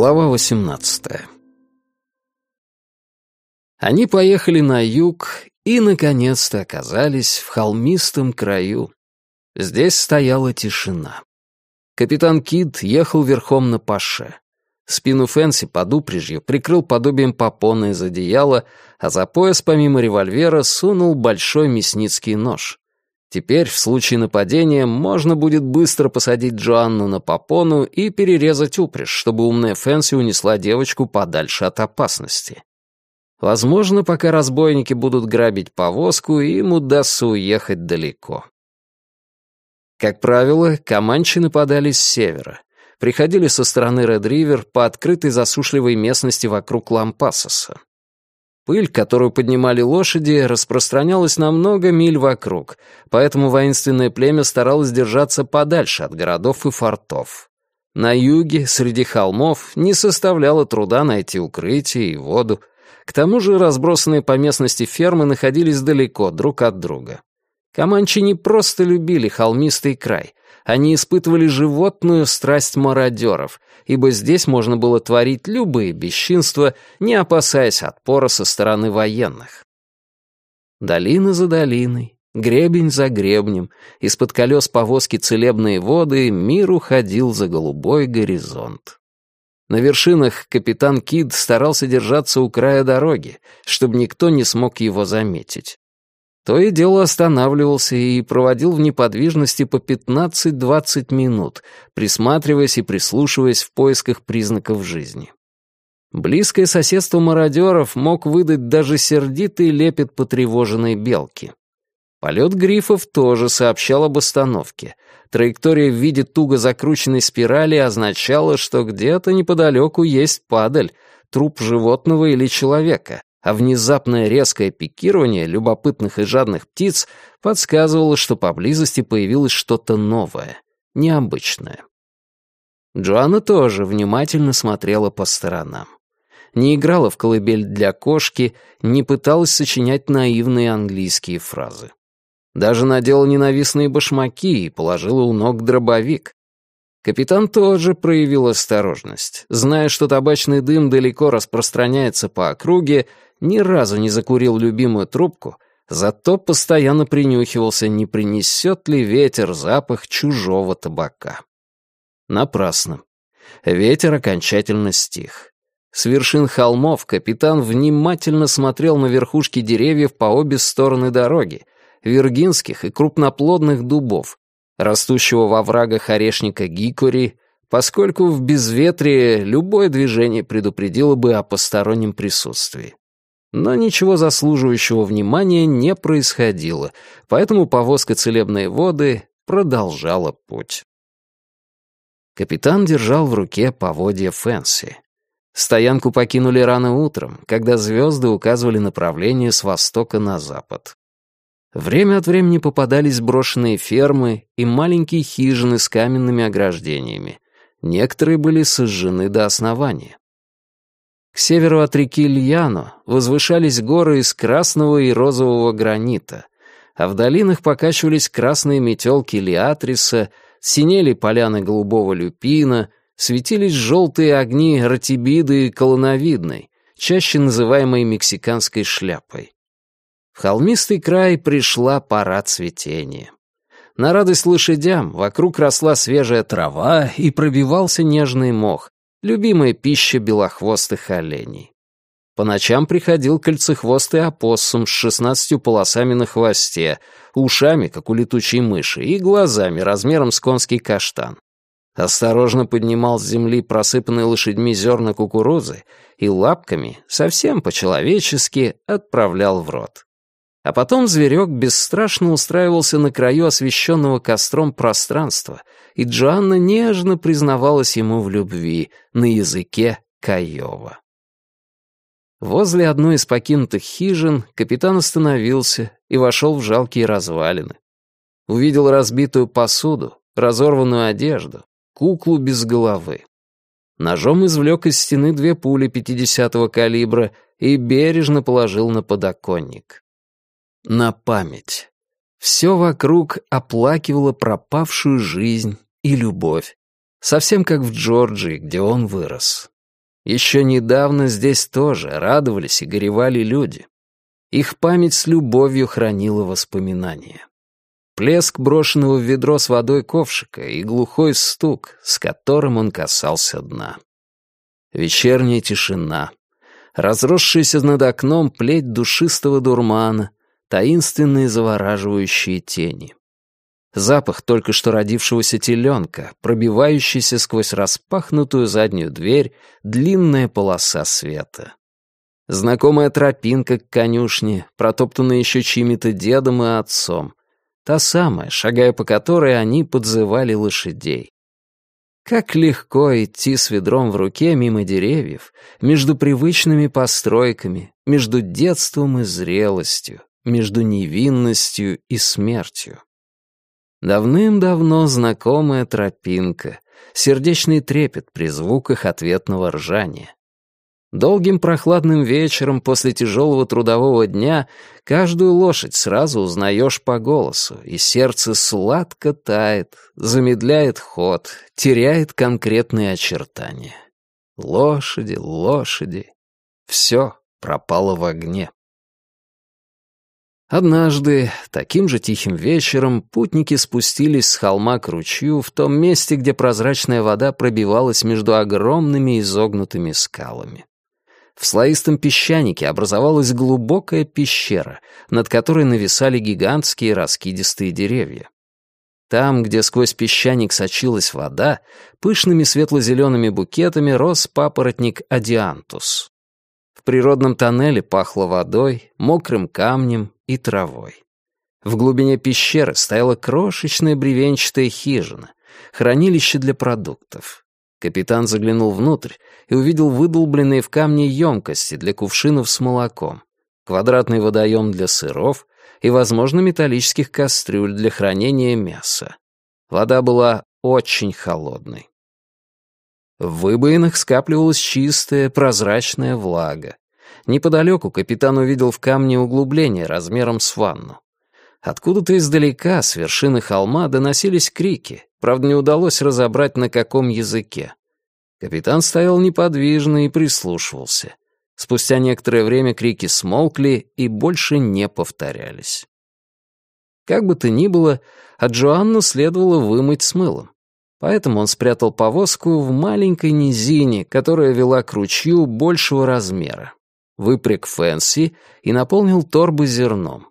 Глава 18 Они поехали на юг и, наконец-то, оказались в холмистом краю. Здесь стояла тишина. Капитан Кид ехал верхом на паше. Спину Фэнси под упряжью прикрыл подобием попона из одеяла, а за пояс помимо револьвера сунул большой мясницкий нож. Теперь, в случае нападения, можно будет быстро посадить Джоанну на попону и перерезать упряжь, чтобы умная Фэнси унесла девочку подальше от опасности. Возможно, пока разбойники будут грабить повозку, им удастся уехать далеко. Как правило, команчи нападали с севера. Приходили со стороны Ред-Ривер по открытой засушливой местности вокруг Лампасоса. Пыль, которую поднимали лошади, распространялась на много миль вокруг, поэтому воинственное племя старалось держаться подальше от городов и фортов. На юге, среди холмов, не составляло труда найти укрытие и воду. К тому же разбросанные по местности фермы находились далеко друг от друга. Команчи не просто любили холмистый край, они испытывали животную страсть мародеров, ибо здесь можно было творить любые бесчинства, не опасаясь отпора со стороны военных. Долина за долиной, гребень за гребнем, из-под колес повозки целебные воды, мир уходил за голубой горизонт. На вершинах капитан Кид старался держаться у края дороги, чтобы никто не смог его заметить. То и дело останавливался и проводил в неподвижности по 15-20 минут, присматриваясь и прислушиваясь в поисках признаков жизни. Близкое соседство мародеров мог выдать даже сердитый лепет потревоженной белки. Полет грифов тоже сообщал об остановке. Траектория в виде туго закрученной спирали означала, что где-то неподалеку есть падаль, труп животного или человека, а внезапное резкое пикирование любопытных и жадных птиц подсказывало, что поблизости появилось что-то новое, необычное. Джоанна тоже внимательно смотрела по сторонам. Не играла в колыбель для кошки, не пыталась сочинять наивные английские фразы. Даже надела ненавистные башмаки и положила у ног дробовик. Капитан тоже проявил осторожность. Зная, что табачный дым далеко распространяется по округе, ни разу не закурил любимую трубку, зато постоянно принюхивался, не принесет ли ветер запах чужого табака. Напрасно. Ветер окончательно стих. С вершин холмов капитан внимательно смотрел на верхушки деревьев по обе стороны дороги, виргинских и крупноплодных дубов, растущего во врагах орешника гикори, поскольку в безветрие любое движение предупредило бы о постороннем присутствии. Но ничего заслуживающего внимания не происходило, поэтому повозка «Целебные воды» продолжала путь. Капитан держал в руке поводья Фэнси. Стоянку покинули рано утром, когда звезды указывали направление с востока на запад. Время от времени попадались брошенные фермы и маленькие хижины с каменными ограждениями. Некоторые были сожжены до основания. К северу от реки Льяно возвышались горы из красного и розового гранита, а в долинах покачивались красные метелки Лиатриса, синели поляны голубого люпина, светились желтые огни ратибиды и колоновидной, чаще называемой мексиканской шляпой. В холмистый край пришла пора цветения. На радость лошадям вокруг росла свежая трава и пробивался нежный мох, любимая пища белохвостых оленей. По ночам приходил кольцехвостый опоссум с шестнадцатью полосами на хвосте, ушами, как у летучей мыши, и глазами размером с конский каштан. Осторожно поднимал с земли просыпанные лошадьми зерна кукурузы и лапками, совсем по-человечески, отправлял в рот. А потом зверек бесстрашно устраивался на краю освещенного костром пространства, и Джоанна нежно признавалась ему в любви на языке Каева. Возле одной из покинутых хижин капитан остановился и вошел в жалкие развалины. Увидел разбитую посуду, разорванную одежду, куклу без головы. Ножом извлек из стены две пули 50-го калибра и бережно положил на подоконник. На память. Все вокруг оплакивало пропавшую жизнь и любовь. Совсем как в Джорджии, где он вырос. Еще недавно здесь тоже радовались и горевали люди. Их память с любовью хранила воспоминания. Плеск брошенного в ведро с водой ковшика и глухой стук, с которым он касался дна. Вечерняя тишина. Разросшаяся над окном плеть душистого дурмана, таинственные завораживающие тени. Запах только что родившегося теленка, пробивающийся сквозь распахнутую заднюю дверь длинная полоса света. Знакомая тропинка к конюшне, протоптанная еще чьими-то дедом и отцом. Та самая, шагая по которой они подзывали лошадей. Как легко идти с ведром в руке мимо деревьев, между привычными постройками, между детством и зрелостью, между невинностью и смертью. Давным-давно знакомая тропинка, сердечный трепет при звуках ответного ржания. Долгим прохладным вечером после тяжелого трудового дня каждую лошадь сразу узнаешь по голосу, и сердце сладко тает, замедляет ход, теряет конкретные очертания. Лошади, лошади. Все пропало в огне. Однажды, таким же тихим вечером, путники спустились с холма к ручью в том месте, где прозрачная вода пробивалась между огромными изогнутыми скалами. В слоистом песчанике образовалась глубокая пещера, над которой нависали гигантские раскидистые деревья. Там, где сквозь песчаник сочилась вода, пышными светло-зелеными букетами рос папоротник адиантус. В природном тоннеле пахло водой, мокрым камнем и травой. В глубине пещеры стояла крошечная бревенчатая хижина, хранилище для продуктов. Капитан заглянул внутрь и увидел выдолбленные в камне емкости для кувшинов с молоком, квадратный водоем для сыров и, возможно, металлических кастрюль для хранения мяса. Вода была очень холодной. В выбоинах скапливалась чистая, прозрачная влага. Неподалеку капитан увидел в камне углубление размером с ванну. Откуда-то издалека, с вершины холма, доносились крики, правда, не удалось разобрать, на каком языке. Капитан стоял неподвижно и прислушивался. Спустя некоторое время крики смолкли и больше не повторялись. Как бы то ни было, а Джоанну следовало вымыть с мылом. Поэтому он спрятал повозку в маленькой низине, которая вела к ручью большего размера. Выпряг Фэнси и наполнил торбы зерном.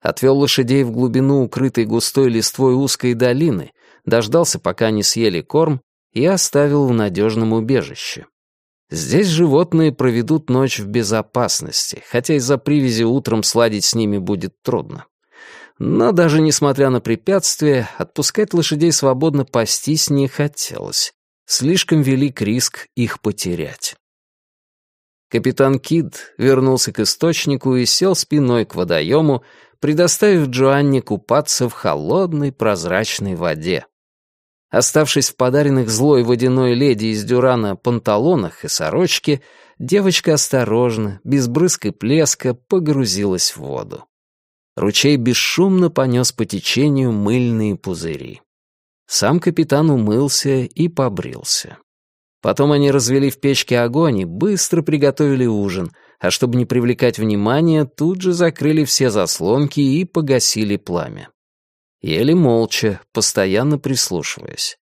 Отвел лошадей в глубину укрытой густой листвой узкой долины, дождался, пока они съели корм, и оставил в надежном убежище. Здесь животные проведут ночь в безопасности, хотя из-за привязи утром сладить с ними будет трудно. Но даже несмотря на препятствия, отпускать лошадей свободно пастись не хотелось. Слишком велик риск их потерять. Капитан Кид вернулся к источнику и сел спиной к водоему, предоставив Джоанне купаться в холодной прозрачной воде. Оставшись в подаренных злой водяной леди из дюрана панталонах и сорочке, девочка осторожно, без брызг и плеска, погрузилась в воду. Ручей бесшумно понес по течению мыльные пузыри. Сам капитан умылся и побрился. Потом они развели в печке огонь и быстро приготовили ужин, а чтобы не привлекать внимания, тут же закрыли все заслонки и погасили пламя. Ели молча, постоянно прислушиваясь.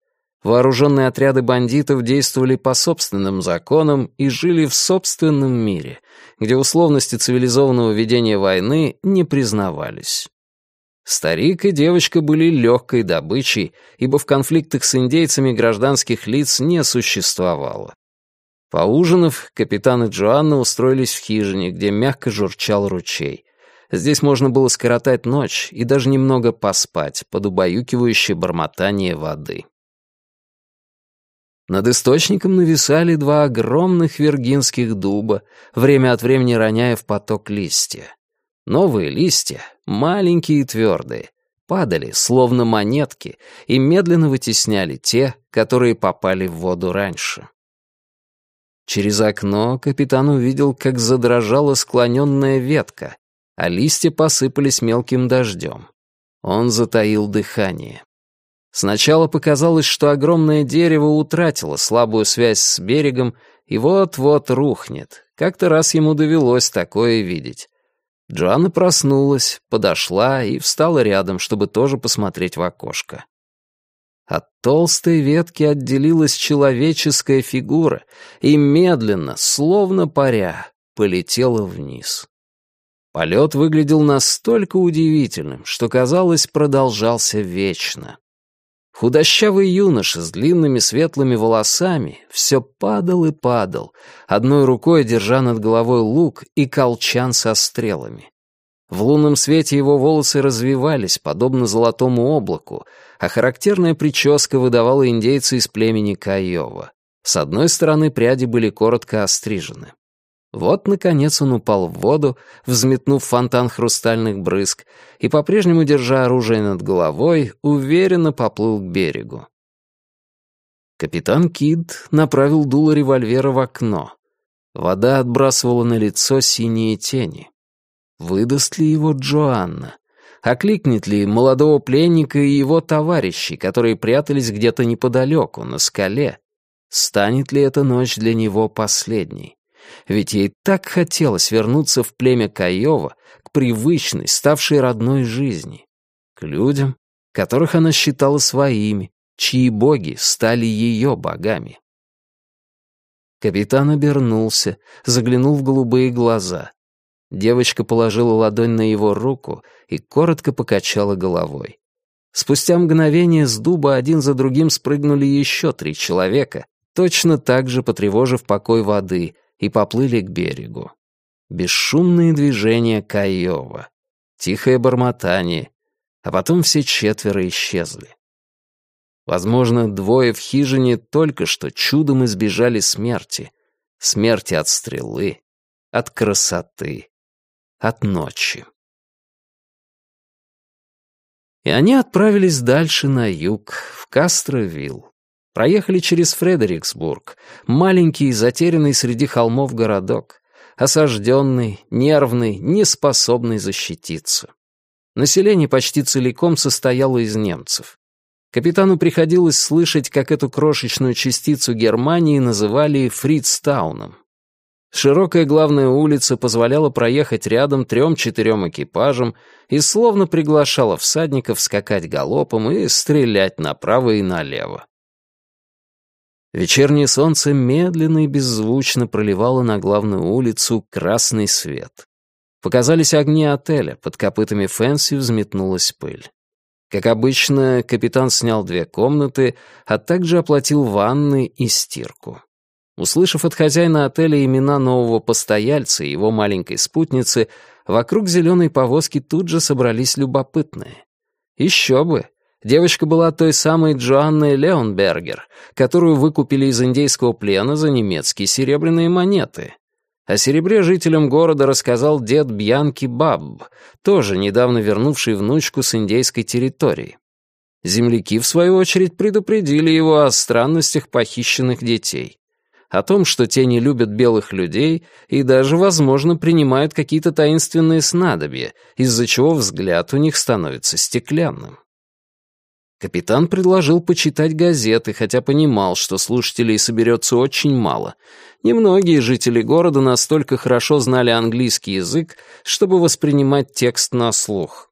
Вооруженные отряды бандитов действовали по собственным законам и жили в собственном мире, где условности цивилизованного ведения войны не признавались. Старик и девочка были легкой добычей, ибо в конфликтах с индейцами гражданских лиц не существовало. Поужинав, капитан и Джоанна устроились в хижине, где мягко журчал ручей. Здесь можно было скоротать ночь и даже немного поспать под убаюкивающее бормотание воды. Над источником нависали два огромных виргинских дуба, время от времени роняя в поток листья. Новые листья, маленькие и твердые, падали, словно монетки, и медленно вытесняли те, которые попали в воду раньше. Через окно капитан увидел, как задрожала склоненная ветка, а листья посыпались мелким дождем. Он затаил дыхание. Сначала показалось, что огромное дерево утратило слабую связь с берегом и вот-вот рухнет. Как-то раз ему довелось такое видеть. Джоанна проснулась, подошла и встала рядом, чтобы тоже посмотреть в окошко. От толстой ветки отделилась человеческая фигура и медленно, словно паря, полетела вниз. Полет выглядел настолько удивительным, что, казалось, продолжался вечно. Худощавый юноша с длинными светлыми волосами все падал и падал, одной рукой держа над головой лук и колчан со стрелами. В лунном свете его волосы развивались, подобно золотому облаку, а характерная прическа выдавала индейца из племени Кайова. С одной стороны пряди были коротко острижены. Вот, наконец, он упал в воду, взметнув фонтан хрустальных брызг, и, по-прежнему держа оружие над головой, уверенно поплыл к берегу. Капитан Кид направил дуло револьвера в окно. Вода отбрасывала на лицо синие тени. Выдаст ли его Джоанна? Окликнет ли молодого пленника и его товарищей, которые прятались где-то неподалеку, на скале? Станет ли эта ночь для него последней? Ведь ей так хотелось вернуться в племя Каева, к привычной, ставшей родной жизни, к людям, которых она считала своими, чьи боги стали ее богами. Капитан обернулся, заглянул в голубые глаза. Девочка положила ладонь на его руку и коротко покачала головой. Спустя мгновение с дуба один за другим спрыгнули еще три человека, точно так же потревожив покой воды, и поплыли к берегу. Бесшумные движения Каева, тихое бормотание, а потом все четверо исчезли. Возможно, двое в хижине только что чудом избежали смерти. Смерти от стрелы, от красоты, от ночи. И они отправились дальше на юг, в Кастровилл. Проехали через Фредериксбург, маленький, затерянный среди холмов городок, осажденный, нервный, неспособный защититься. Население почти целиком состояло из немцев. Капитану приходилось слышать, как эту крошечную частицу Германии называли Фридстауном. Широкая главная улица позволяла проехать рядом трем-четырем экипажам и словно приглашала всадников скакать галопом и стрелять направо и налево. Вечернее солнце медленно и беззвучно проливало на главную улицу красный свет. Показались огни отеля, под копытами Фэнси взметнулась пыль. Как обычно, капитан снял две комнаты, а также оплатил ванны и стирку. Услышав от хозяина отеля имена нового постояльца и его маленькой спутницы, вокруг зеленой повозки тут же собрались любопытные. Еще бы, Девочка была той самой Джоанной Леонбергер, которую выкупили из индейского плена за немецкие серебряные монеты. О серебре жителям города рассказал дед Бьянки Бабб, тоже недавно вернувший внучку с индейской территории. Земляки, в свою очередь, предупредили его о странностях похищенных детей. О том, что те не любят белых людей и даже, возможно, принимают какие-то таинственные снадобья, из-за чего взгляд у них становится стеклянным. Капитан предложил почитать газеты, хотя понимал, что слушателей соберется очень мало. Немногие жители города настолько хорошо знали английский язык, чтобы воспринимать текст на слух.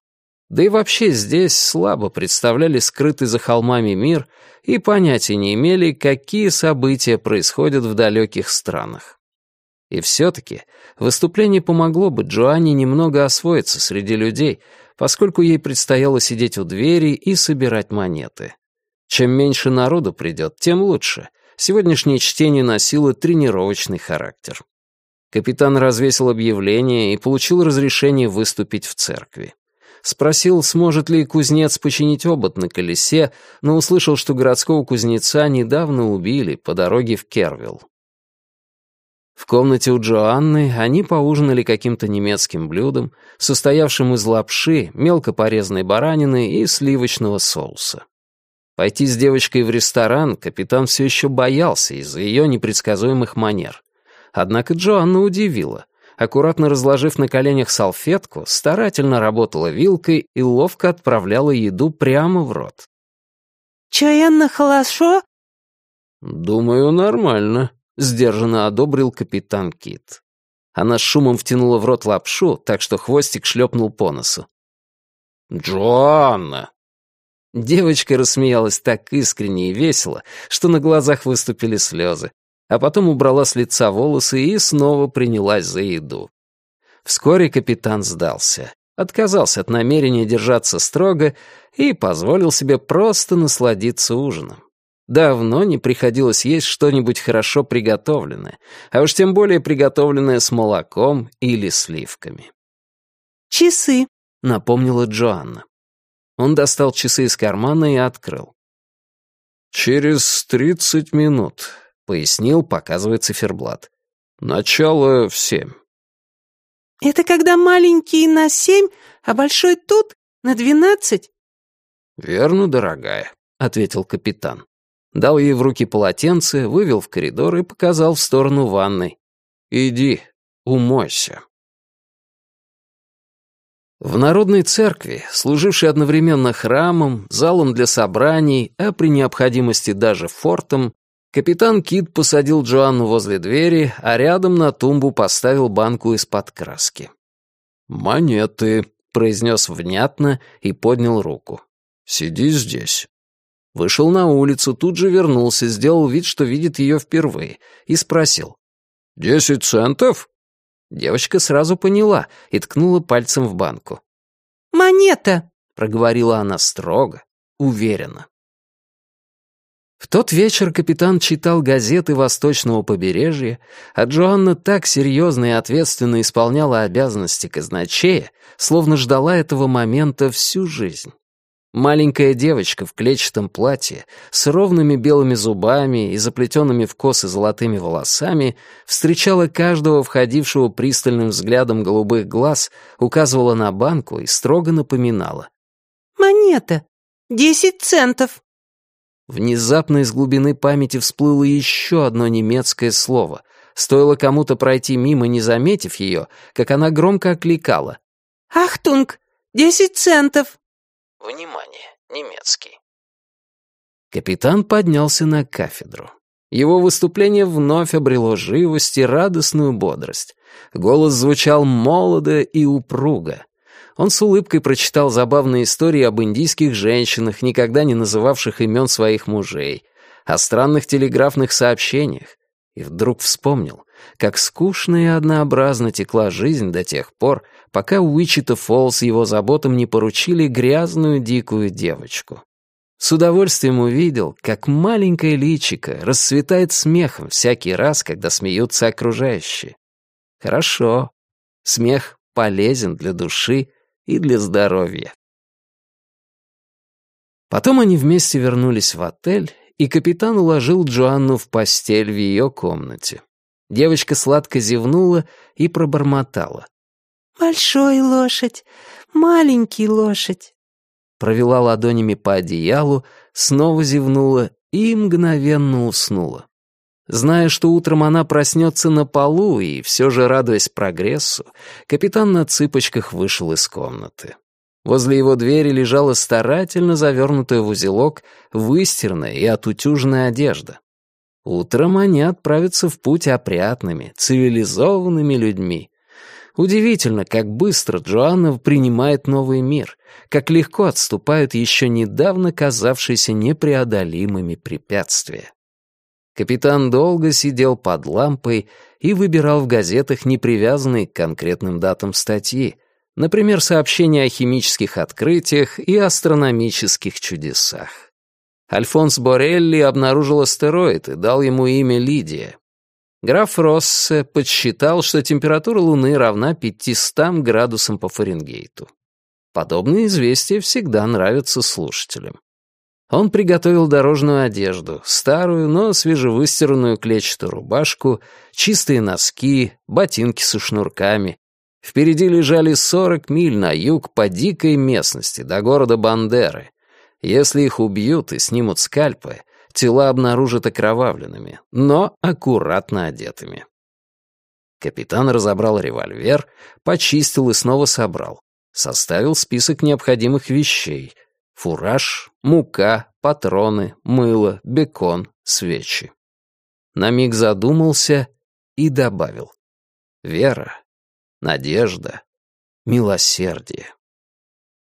Да и вообще здесь слабо представляли скрытый за холмами мир и понятия не имели, какие события происходят в далеких странах. И все-таки выступление помогло бы Джоанне немного освоиться среди людей — поскольку ей предстояло сидеть у двери и собирать монеты. Чем меньше народу придет, тем лучше. Сегодняшнее чтение носило тренировочный характер. Капитан развесил объявление и получил разрешение выступить в церкви. Спросил, сможет ли кузнец починить обод на колесе, но услышал, что городского кузнеца недавно убили по дороге в Кервилл. В комнате у Джоанны они поужинали каким-то немецким блюдом, состоявшим из лапши, мелко порезанной баранины и сливочного соуса. Пойти с девочкой в ресторан капитан все еще боялся из-за ее непредсказуемых манер. Однако Джоанна удивила. Аккуратно разложив на коленях салфетку, старательно работала вилкой и ловко отправляла еду прямо в рот. «Чаянна хорошо?» «Думаю, нормально», — сдержанно одобрил капитан Кит. Она с шумом втянула в рот лапшу, так что хвостик шлепнул по носу. «Джоанна!» Девочка рассмеялась так искренне и весело, что на глазах выступили слезы, а потом убрала с лица волосы и снова принялась за еду. Вскоре капитан сдался, отказался от намерения держаться строго и позволил себе просто насладиться ужином. Давно не приходилось есть что-нибудь хорошо приготовленное, а уж тем более приготовленное с молоком или сливками. «Часы», — напомнила Джоанна. Он достал часы из кармана и открыл. «Через тридцать минут», — пояснил, показывая циферблат. «Начало в семь». «Это когда маленький на семь, а большой тут, на двенадцать?» «Верно, дорогая», — ответил капитан. Дал ей в руки полотенце, вывел в коридор и показал в сторону ванной. «Иди, умойся». В Народной церкви, служившей одновременно храмом, залом для собраний, а при необходимости даже фортом, капитан Кит посадил Джоанну возле двери, а рядом на тумбу поставил банку из-под краски. «Монеты», — произнес внятно и поднял руку. «Сиди здесь». Вышел на улицу, тут же вернулся, сделал вид, что видит ее впервые, и спросил. «Десять центов?» Девочка сразу поняла и ткнула пальцем в банку. «Монета!» — проговорила она строго, уверенно. В тот вечер капитан читал газеты Восточного побережья, а Джоанна так серьезно и ответственно исполняла обязанности казначея, словно ждала этого момента всю жизнь. Маленькая девочка в клетчатом платье, с ровными белыми зубами и заплетенными в косы золотыми волосами, встречала каждого входившего пристальным взглядом голубых глаз, указывала на банку и строго напоминала. «Монета! Десять центов!» Внезапно из глубины памяти всплыло еще одно немецкое слово. Стоило кому-то пройти мимо, не заметив ее, как она громко окликала. «Achtung! Десять центов!» Внимание, немецкий. Капитан поднялся на кафедру. Его выступление вновь обрело живость и радостную бодрость. Голос звучал молодо и упруго. Он с улыбкой прочитал забавные истории об индийских женщинах, никогда не называвших имен своих мужей, о странных телеграфных сообщениях, и вдруг вспомнил, как скучно и однообразно текла жизнь до тех пор, пока Уичита Фолс его заботам не поручили грязную дикую девочку. С удовольствием увидел, как маленькое личико расцветает смехом всякий раз, когда смеются окружающие. Хорошо. Смех полезен для души и для здоровья. Потом они вместе вернулись в отель, и капитан уложил Джоанну в постель в ее комнате. Девочка сладко зевнула и пробормотала. «Большой лошадь, маленький лошадь». Провела ладонями по одеялу, снова зевнула и мгновенно уснула. Зная, что утром она проснется на полу и все же радуясь прогрессу, капитан на цыпочках вышел из комнаты. Возле его двери лежала старательно завернутая в узелок, выстиранная и отутюженная одежда. Утром они отправятся в путь опрятными, цивилизованными людьми, Удивительно, как быстро Джоанна принимает новый мир, как легко отступают еще недавно казавшиеся непреодолимыми препятствия. Капитан долго сидел под лампой и выбирал в газетах непривязанные к конкретным датам статьи, например, сообщения о химических открытиях и астрономических чудесах. Альфонс Борелли обнаружил астероид и дал ему имя Лидия. Граф Россе подсчитал, что температура Луны равна 500 градусам по Фаренгейту. Подобные известия всегда нравятся слушателям. Он приготовил дорожную одежду, старую, но свежевыстиранную клетчатую рубашку, чистые носки, ботинки со шнурками. Впереди лежали 40 миль на юг по дикой местности, до города Бандеры. Если их убьют и снимут скальпы, тела обнаружат окровавленными, но аккуратно одетыми. Капитан разобрал револьвер, почистил и снова собрал. Составил список необходимых вещей. Фураж, мука, патроны, мыло, бекон, свечи. На миг задумался и добавил. Вера, надежда, милосердие.